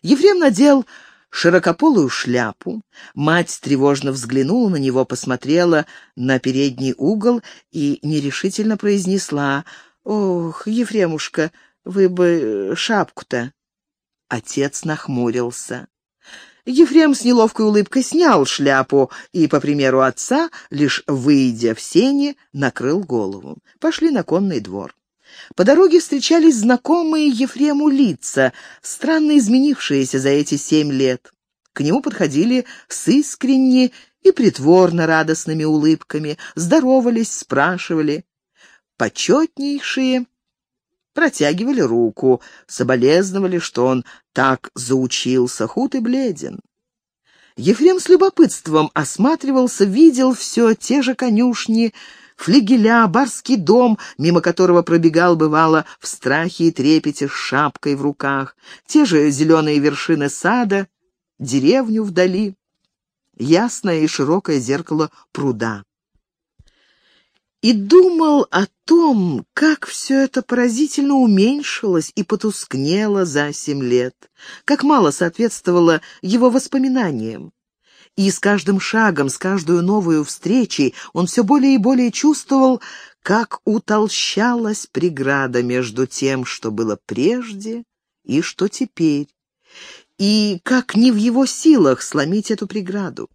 Ефрем надел широкополую шляпу. Мать тревожно взглянула на него, посмотрела на передний угол и нерешительно произнесла «Ох, Ефремушка, вы бы шапку-то». Отец нахмурился. Ефрем с неловкой улыбкой снял шляпу и, по примеру отца, лишь выйдя в сени, накрыл голову. Пошли на конный двор. По дороге встречались знакомые Ефрему лица, странно изменившиеся за эти семь лет. К нему подходили с искренне и притворно радостными улыбками, здоровались, спрашивали. Почетнейшие протягивали руку, соболезновали, что он так заучился, худ и бледен. Ефрем с любопытством осматривался, видел все те же конюшни, флигеля, барский дом, мимо которого пробегал, бывало, в страхе и трепете с шапкой в руках, те же зеленые вершины сада, деревню вдали, ясное и широкое зеркало пруда и думал о том, как все это поразительно уменьшилось и потускнело за семь лет, как мало соответствовало его воспоминаниям. И с каждым шагом, с каждую новую встречей он все более и более чувствовал, как утолщалась преграда между тем, что было прежде и что теперь, и как не в его силах сломить эту преграду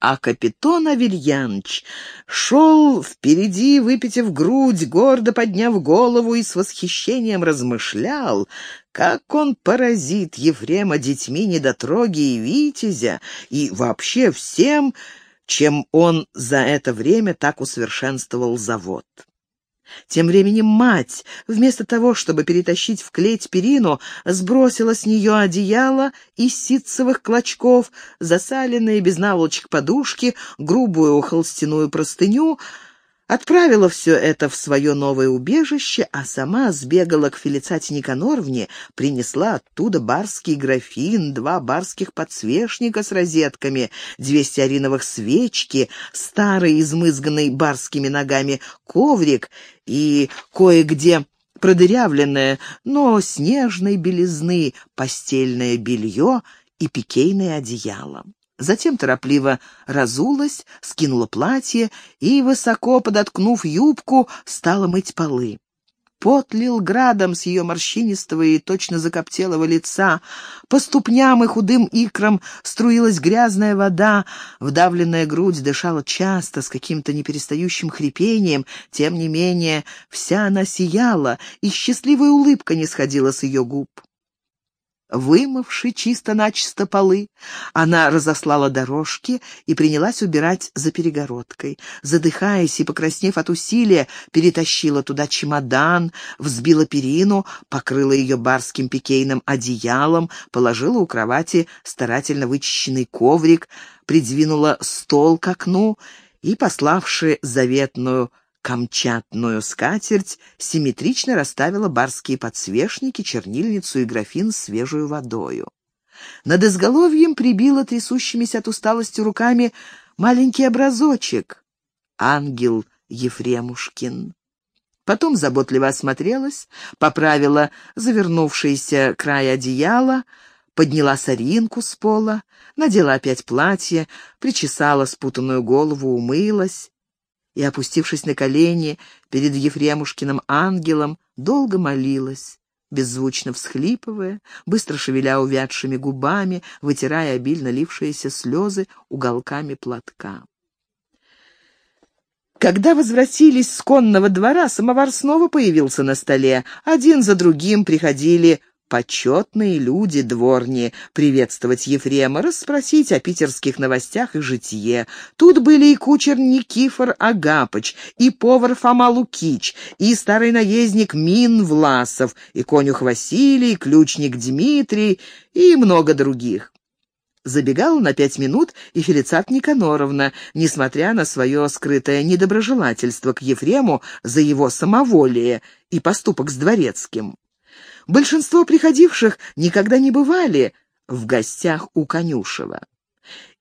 а капитан Авельяныч шел впереди, выпитив грудь, гордо подняв голову и с восхищением размышлял, как он поразит Ефрема детьми недотроги и витязя, и вообще всем, чем он за это время так усовершенствовал завод. Тем временем мать, вместо того, чтобы перетащить в клеть перину, сбросила с нее одеяло из ситцевых клочков, засаленные без наволочек подушки, грубую холстяную простыню — Отправила все это в свое новое убежище, а сама сбегала к Фелицате Никаноровне, принесла оттуда барский графин, два барских подсвечника с розетками, две стеариновых свечки, старый, измызганный барскими ногами коврик и кое-где продырявленное, но снежной белизны постельное белье и пикейное одеяло. Затем торопливо разулась, скинула платье и, высоко подоткнув юбку, стала мыть полы. Пот лил градом с ее морщинистого и точно закоптелого лица. По ступням и худым икрам струилась грязная вода, вдавленная грудь дышала часто, с каким-то неперестающим хрипением. Тем не менее, вся она сияла, и счастливая улыбка не сходила с ее губ. Вымывши чисто-начисто полы, она разослала дорожки и принялась убирать за перегородкой. Задыхаясь и покраснев от усилия, перетащила туда чемодан, взбила перину, покрыла ее барским пикейным одеялом, положила у кровати старательно вычищенный коврик, придвинула стол к окну и, пославши заветную камчатную скатерть, симметрично расставила барские подсвечники, чернильницу и графин с свежую водою. Над изголовьем прибила трясущимися от усталости руками маленький образочек — ангел Ефремушкин. Потом заботливо осмотрелась, поправила завернувшийся край одеяла, подняла соринку с пола, надела опять платье, причесала спутанную голову, умылась, и, опустившись на колени перед Ефремушкиным ангелом, долго молилась, беззвучно всхлипывая, быстро шевеля увядшими губами, вытирая обильно лившиеся слезы уголками платка. Когда возвратились с конного двора, самовар снова появился на столе. Один за другим приходили почетные люди дворни, приветствовать Ефрема, расспросить о питерских новостях и житье. Тут были и кучер Никифор Агапыч, и повар Фома Лукич, и старый наездник Мин Власов, и конюх Василий, ключник Дмитрий, и много других. Забегала на пять минут и Фелицат Никаноровна, несмотря на свое скрытое недоброжелательство к Ефрему за его самоволие и поступок с дворецким. Большинство приходивших никогда не бывали в гостях у Конюшева.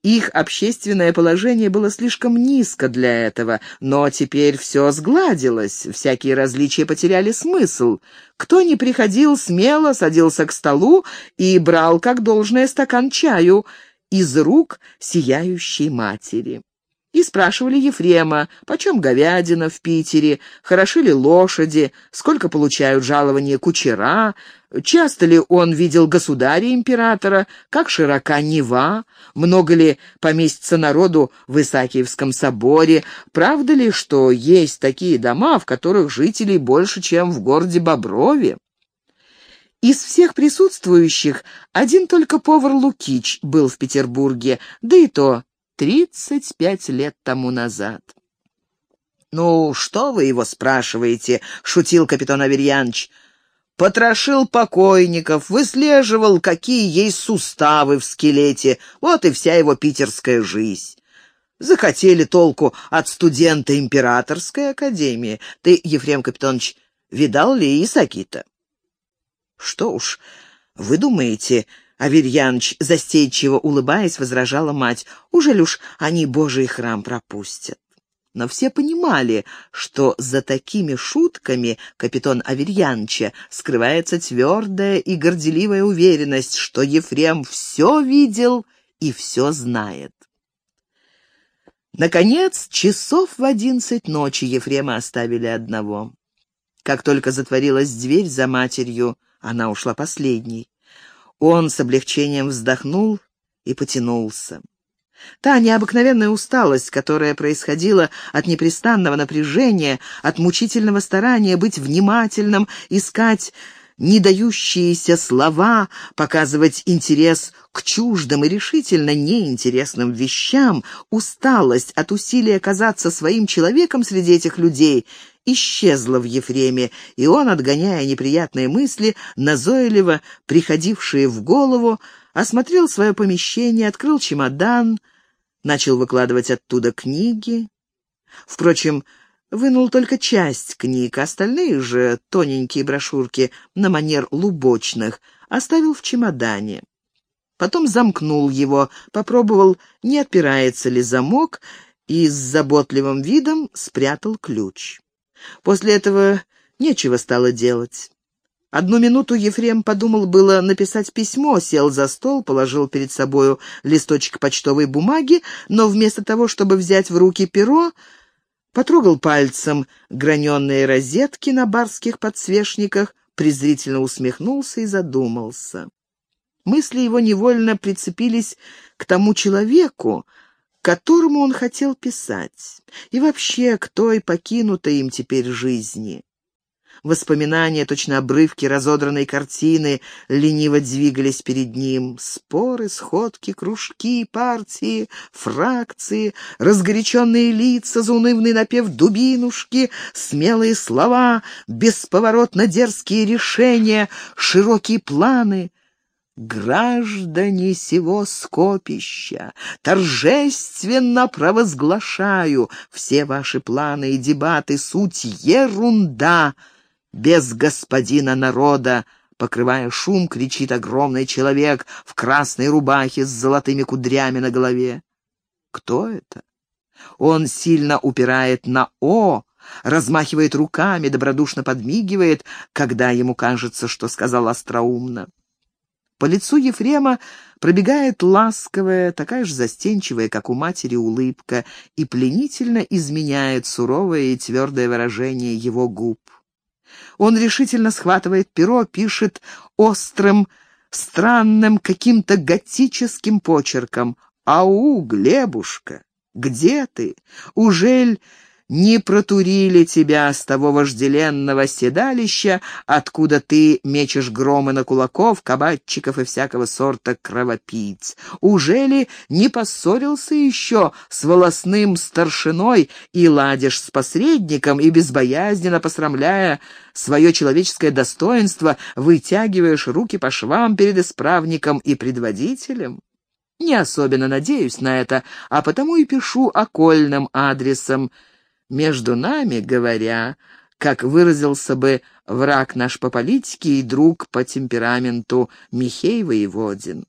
Их общественное положение было слишком низко для этого, но теперь все сгладилось, всякие различия потеряли смысл. Кто не приходил, смело садился к столу и брал как должное стакан чаю из рук сияющей матери. И спрашивали Ефрема, почем говядина в Питере, хороши ли лошади, сколько получают жалования кучера, часто ли он видел государя-императора, как широка Нева, много ли поместится народу в Исаакиевском соборе, правда ли, что есть такие дома, в которых жителей больше, чем в городе Боброве. Из всех присутствующих один только повар Лукич был в Петербурге, да и то тридцать пять лет тому назад. «Ну, что вы его спрашиваете?» — шутил капитан Аверьянович. «Потрошил покойников, выслеживал, какие есть суставы в скелете. Вот и вся его питерская жизнь». Захотели толку от студента императорской академии. Ты, Ефрем Капитонович, видал ли Исакита? Что уж, вы думаете, Аверьяныч, застейчиво улыбаясь, возражала мать. «Уже ли уж они Божий храм пропустят?» Но все понимали, что за такими шутками капитан Аверьянча скрывается твердая и горделивая уверенность, что Ефрем все видел и все знает. Наконец, часов в одиннадцать ночи Ефрема оставили одного. Как только затворилась дверь за матерью, она ушла последней. Он с облегчением вздохнул и потянулся. Та необыкновенная усталость, которая происходила от непрестанного напряжения, от мучительного старания быть внимательным, искать не дающиеся слова, показывать интерес к чуждым и решительно неинтересным вещам, усталость от усилия казаться своим человеком среди этих людей исчезла в Ефреме, и он, отгоняя неприятные мысли, назойливо приходившие в голову, осмотрел свое помещение, открыл чемодан, начал выкладывать оттуда книги. Впрочем, вынул только часть книг, остальные же тоненькие брошюрки на манер лубочных оставил в чемодане. Потом замкнул его, попробовал, не отпирается ли замок, и с заботливым видом спрятал ключ. После этого нечего стало делать. Одну минуту Ефрем подумал было написать письмо, сел за стол, положил перед собою листочек почтовой бумаги, но вместо того, чтобы взять в руки перо, потрогал пальцем граненые розетки на барских подсвечниках, презрительно усмехнулся и задумался. Мысли его невольно прицепились к тому человеку, которому он хотел писать, и вообще к той покинутой им теперь жизни. Воспоминания, точно обрывки разодранной картины, лениво двигались перед ним. Споры, сходки, кружки, партии, фракции, разгоряченные лица, заунывный напев дубинушки, смелые слова, бесповоротно дерзкие решения, широкие планы — Граждане сего скопища, торжественно провозглашаю, все ваши планы и дебаты — суть ерунда. Без господина народа, покрывая шум, кричит огромный человек в красной рубахе с золотыми кудрями на голове. Кто это? Он сильно упирает на «о», размахивает руками, добродушно подмигивает, когда ему кажется, что сказал остроумно. По лицу Ефрема пробегает ласковая, такая же застенчивая, как у матери, улыбка, и пленительно изменяет суровое и твердое выражение его губ. Он решительно схватывает перо, пишет острым, странным, каким-то готическим почерком. «Ау, Глебушка, где ты? Ужель не протурили тебя с того вожделенного седалища, откуда ты мечешь громы на кулаков, кабачиков и всякого сорта кровопийц? Ужели не поссорился еще с волосным старшиной и ладишь с посредником и безбоязненно посрамляя свое человеческое достоинство, вытягиваешь руки по швам перед исправником и предводителем? Не особенно надеюсь на это, а потому и пишу окольным адресом — между нами говоря, как выразился бы враг наш по политике и друг по темпераменту Михей Воеводин.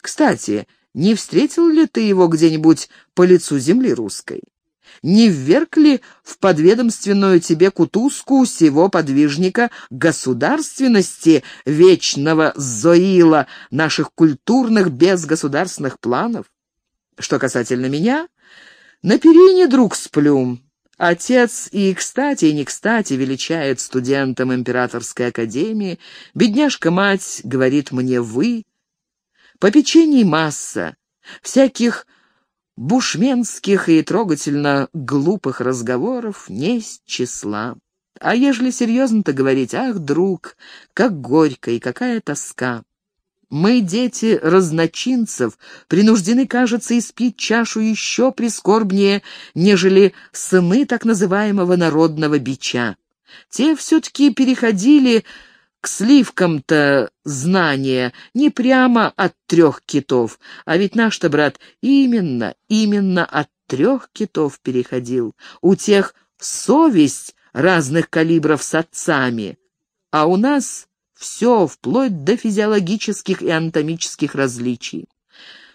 Кстати, Не встретил ли ты его где-нибудь по лицу земли русской? Не вверг ли в подведомственную тебе кутузку сего подвижника государственности вечного Зоила наших культурных безгосударственных планов? Что касательно меня, на перине, друг, сплю. Отец и кстати, и не кстати величает студентам Императорской академии. Бедняжка-мать говорит мне «вы». Попечений масса, всяких бушменских и трогательно глупых разговоров не с числа. А ежели серьезно-то говорить, ах, друг, как горько и какая тоска. Мы, дети разночинцев, принуждены, кажется, испить чашу еще прискорбнее, нежели сыны так называемого народного бича. Те все-таки переходили к сливкам-то знания не прямо от трех китов, а ведь наш-то брат именно, именно от трех китов переходил. У тех совесть разных калибров с отцами, а у нас все, вплоть до физиологических и анатомических различий.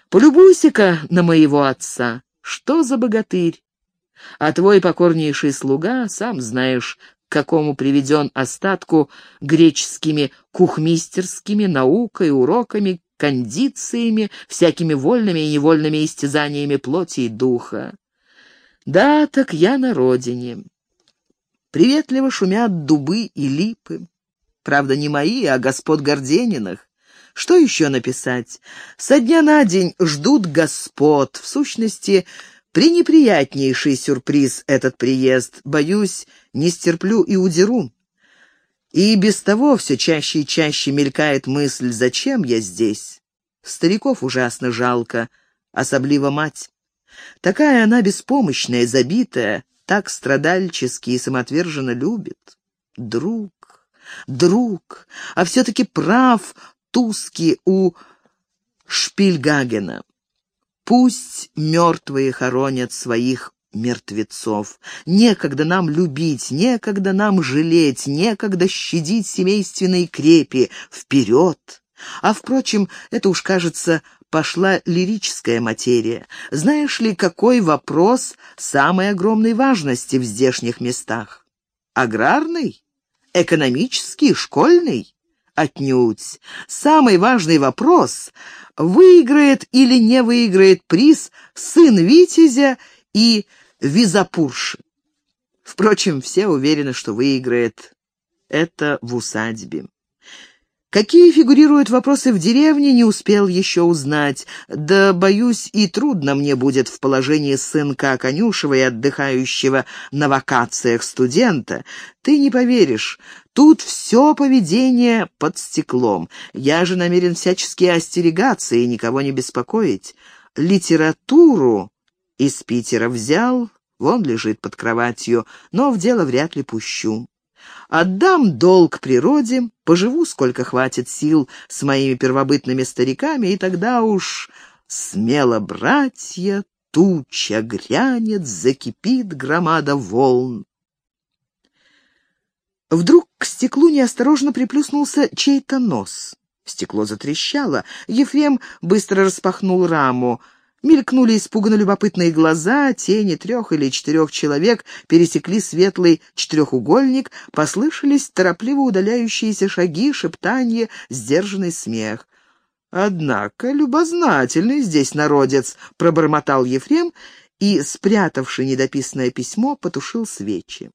Полюбуйся-ка на моего отца. Что за богатырь? А твой покорнейший слуга, сам знаешь, к какому приведен остатку греческими кухмистерскими наукой, уроками, кондициями, всякими вольными и невольными истязаниями плоти и духа. Да, так я на родине. Приветливо шумят дубы и липы. Правда, не мои, а господ Гордениных. Что еще написать? Со дня на день ждут господ. В сущности, пренеприятнейший сюрприз этот приезд. Боюсь, не стерплю и удеру. И без того все чаще и чаще мелькает мысль, зачем я здесь? Стариков ужасно жалко, особливо мать. Такая она беспомощная, забитая, так страдальчески и самоотверженно любит. Друг друг, а все-таки прав Туски у Шпильгагена. Пусть мертвые хоронят своих мертвецов. Некогда нам любить, некогда нам жалеть, некогда щадить семейственные крепи. Вперед! А, впрочем, это уж, кажется, пошла лирическая материя. Знаешь ли, какой вопрос самой огромной важности в здешних местах? Аграрный? Экономический, школьный? Отнюдь. Самый важный вопрос — выиграет или не выиграет приз сын Витязя и Визапурши. Впрочем, все уверены, что выиграет это в усадьбе. Какие фигурируют вопросы в деревне, не успел еще узнать. Да, боюсь, и трудно мне будет в положении сынка конюшева и отдыхающего на вакациях студента. Ты не поверишь, тут все поведение под стеклом. Я же намерен всячески остерегаться и никого не беспокоить. Литературу из Питера взял, вон лежит под кроватью, но в дело вряд ли пущу. Отдам долг природе, поживу, сколько хватит сил с моими первобытными стариками, и тогда уж смело, братья, туча грянет, закипит громада волн. Вдруг к стеклу неосторожно приплюснулся чей-то нос. Стекло затрещало. Ефрем быстро распахнул раму. Мелькнули испуганно любопытные глаза, тени трех или четырех человек пересекли светлый четырехугольник, послышались торопливо удаляющиеся шаги, шептанье, сдержанный смех. «Однако любознательный здесь народец», — пробормотал Ефрем и, спрятавший недописанное письмо, потушил свечи.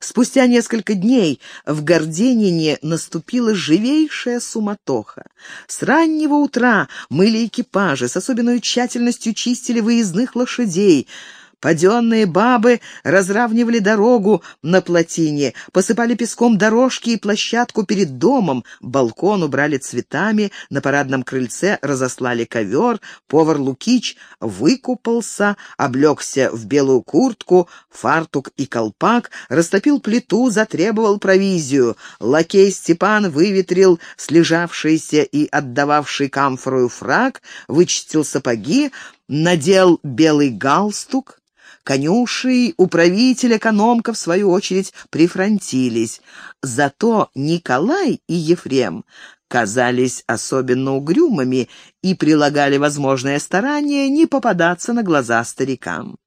Спустя несколько дней в Горденине наступила живейшая суматоха. С раннего утра мыли экипажи, с особенной тщательностью чистили выездных лошадей — Паденные бабы разравнивали дорогу на плотине, посыпали песком дорожки и площадку перед домом, балкон убрали цветами, на парадном крыльце разослали ковер, повар Лукич выкупался, облегся в белую куртку, фартук и колпак, растопил плиту, затребовал провизию. Лакей Степан выветрил слежавшийся и отдававший камфорую фраг, вычистил сапоги, надел белый галстук, Конюши, управитель, экономка, в свою очередь, прифронтились. Зато Николай и Ефрем казались особенно угрюмыми и прилагали возможное старание не попадаться на глаза старикам.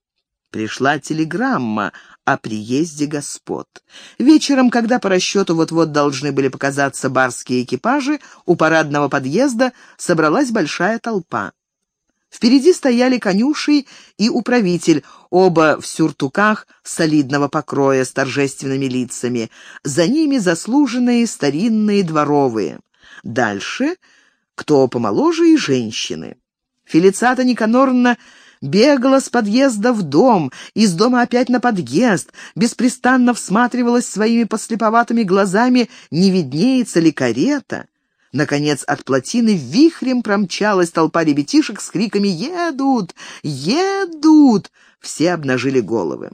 Пришла телеграмма о приезде господ. Вечером, когда по расчету вот-вот должны были показаться барские экипажи, у парадного подъезда собралась большая толпа. Впереди стояли конюший и управитель, оба в сюртуках солидного покроя с торжественными лицами. За ними заслуженные старинные дворовые. Дальше кто помоложе и женщины. Фелицата Никаноровна бегала с подъезда в дом, из дома опять на подъезд, беспрестанно всматривалась своими послеповатыми глазами, не виднеется ли карета. Наконец от плотины вихрем промчалась толпа ребятишек с криками «Едут! Едут!» Все обнажили головы.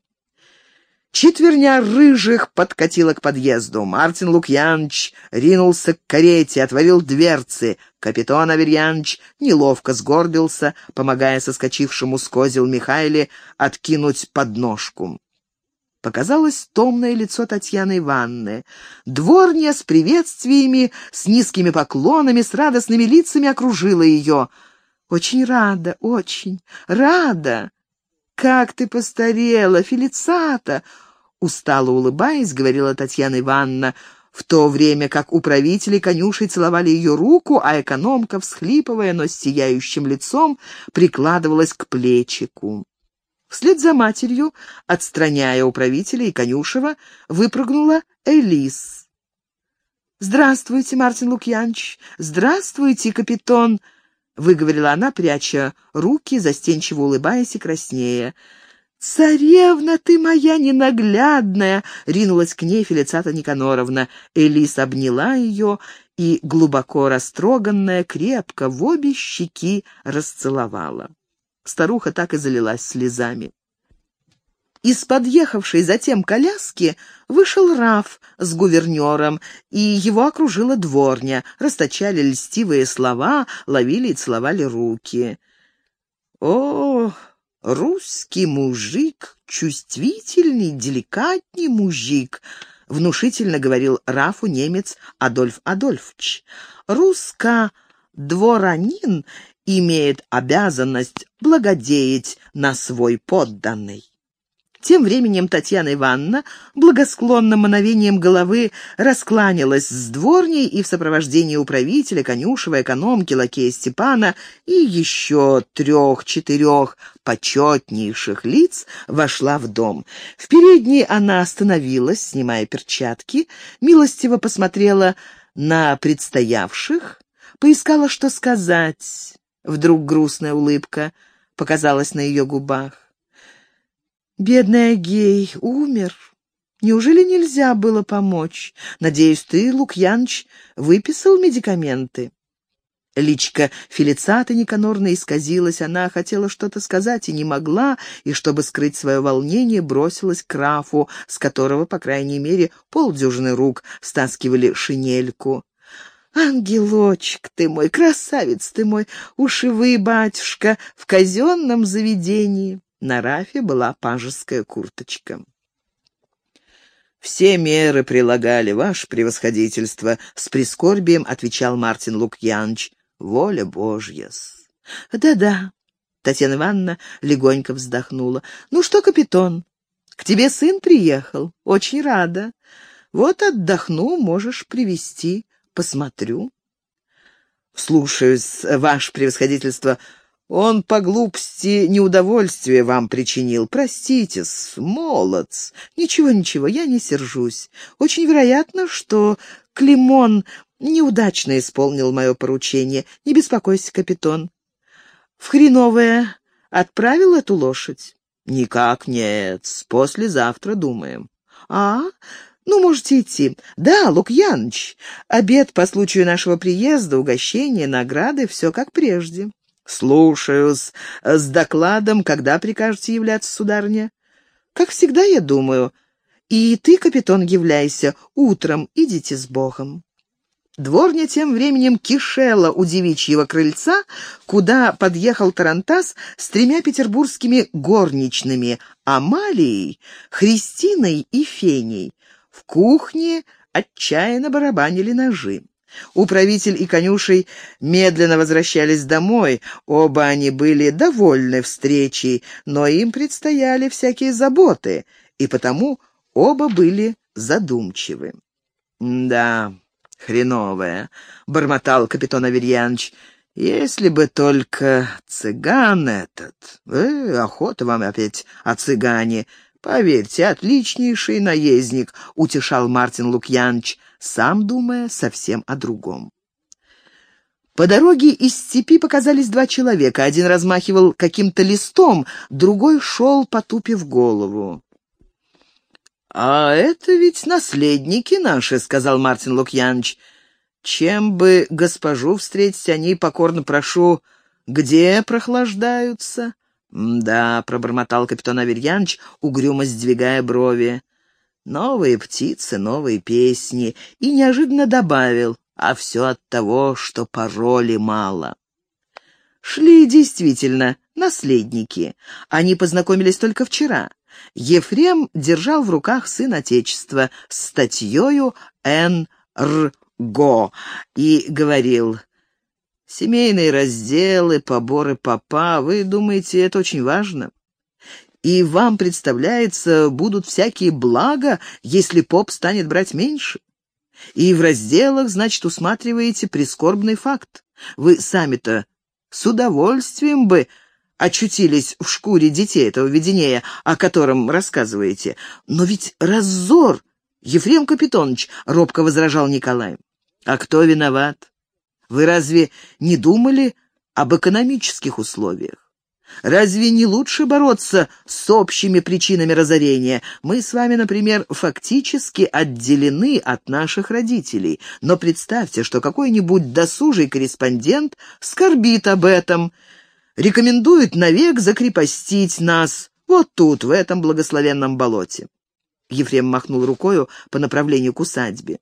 Четверня рыжих подкатила к подъезду. Мартин Лукьянович ринулся к карете, отворил дверцы. Капитан Аверьянович неловко сгорбился, помогая соскочившему с козел Михайле откинуть подножку. Показалось томное лицо Татьяны Ивановны. Дворня с приветствиями, с низкими поклонами, с радостными лицами окружила ее. «Очень рада, очень рада!» «Как ты постарела, Фелицата!» Устало улыбаясь, говорила Татьяна Ивановна, в то время как управители конюшей целовали ее руку, а экономка, всхлипывая, но с сияющим лицом, прикладывалась к плечику. Вслед за матерью, отстраняя управителя и конюшева, выпрыгнула Элис. «Здравствуйте, Мартин Лукьянович! Здравствуйте, капитан!» выговорила она, пряча руки, застенчиво улыбаясь и краснея. «Царевна ты моя ненаглядная!» — ринулась к ней Фелицата Никаноровна. Элис обняла ее и, глубоко растроганная, крепко в обе щеки расцеловала. Старуха так и залилась слезами. Из подъехавшей затем коляски вышел Раф с гувернером, и его окружила дворня, расточали льстивые слова, ловили и целовали руки. «О, русский мужик, чувствительный, деликатный мужик», — внушительно говорил Рафу немец Адольф Адольфович. «Русско-дворанин имеет обязанность благодеять на свой подданный». Тем временем Татьяна Ивановна благосклонным мановением головы раскланялась с дворней и в сопровождении управителя, конюшева, экономки, лакея Степана и еще трех-четырех почетнейших лиц вошла в дом. В передней она остановилась, снимая перчатки, милостиво посмотрела на предстоявших, поискала, что сказать. Вдруг грустная улыбка показалась на ее губах. Бедный Агей умер. Неужели нельзя было помочь? Надеюсь, ты, Лукьяныч, выписал медикаменты?» Личка Фелицата Никанорна исказилась, она хотела что-то сказать и не могла, и, чтобы скрыть свое волнение, бросилась к Рафу, с которого, по крайней мере, полдюжины рук стаскивали шинельку. «Ангелочек ты мой, красавец ты мой, уж и вы, батюшка, в казенном заведении!» На Рафе была пажеская курточка. «Все меры прилагали, ваше превосходительство», — с прискорбием отвечал Мартин Лукьянович. «Воля Божья-с». «Да-да», — Татьяна Ивановна легонько вздохнула. «Ну что, капитан, к тебе сын приехал? Очень рада. Вот отдохну, можешь привести, посмотрю». «Слушаюсь, ваше превосходительство. Он по глупости неудовольствие вам причинил. Простите-с, молодц. Ничего-ничего, я не сержусь. Очень вероятно, что Климон неудачно исполнил мое поручение. Не беспокойся, капитан. В Хреновое отправил эту лошадь? Никак нет. Послезавтра думаем. А, ну, можете идти. Да, Лукьяныч, обед по случаю нашего приезда, угощение, награды, все как прежде. «Слушаюсь. С докладом, когда прикажете являться, сударыня?» «Как всегда, я думаю. И ты, капитан, являйся. Утром идите с Богом». Дворня тем временем кишела у девичьего крыльца, куда подъехал Тарантас с тремя петербургскими горничными — Амалией, Христиной и Феней. В кухне отчаянно барабанили ножи. Управитель и конюшей медленно возвращались домой. Оба они были довольны встречей, но им предстояли всякие заботы, и потому оба были задумчивы. «Да, хреновая», — бормотал капитан Аверьянович, — «если бы только цыган этот... Э, охота вам опять о цыгане. Поверьте, отличнейший наездник», — утешал Мартин Лукьянович, сам думая совсем о другом. По дороге из степи показались два человека. Один размахивал каким-то листом, другой шел, потупив голову. «А это ведь наследники наши», — сказал Мартин Лукьянович. «Чем бы госпожу встретить, они, покорно прошу, где прохлаждаются?» «Да», — пробормотал капитан Аверьянович, угрюмо сдвигая брови. «Новые птицы, новые песни», и неожиданно добавил, «а все от того, что пароли мало». Шли действительно наследники. Они познакомились только вчера. Ефрем держал в руках сын Отечества с статьею «Н. Р. Го» и говорил «Семейные разделы, поборы попа, вы думаете, это очень важно?» И вам, представляется, будут всякие блага, если поп станет брать меньше? И в разделах, значит, усматриваете прискорбный факт. Вы сами-то с удовольствием бы очутились в шкуре детей этого видения, о котором рассказываете. Но ведь раззор, Ефрем Капитонович, — робко возражал Николай. А кто виноват? Вы разве не думали об экономических условиях? Разве не лучше бороться с общими причинами разорения? Мы с вами, например, фактически отделены от наших родителей. Но представьте, что какой-нибудь досужий корреспондент скорбит об этом — рекомендует навек закрепостить нас вот тут, в этом благословенном болоте. Ефрем махнул рукою по направлению к усадьбе.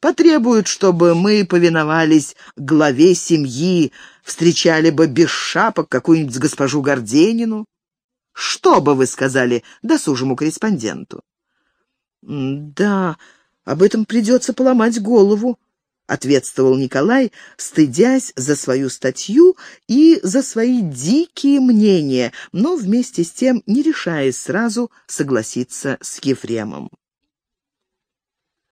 Потребуют, чтобы мы повиновались главе семьи, встречали бы без шапок какую-нибудь госпожу Горденину. Что бы вы сказали досужему корреспонденту? Да, об этом придется поломать голову, — ответствовал Николай, стыдясь за свою статью и за свои дикие мнения, но вместе с тем не решаясь сразу согласиться с Ефремом.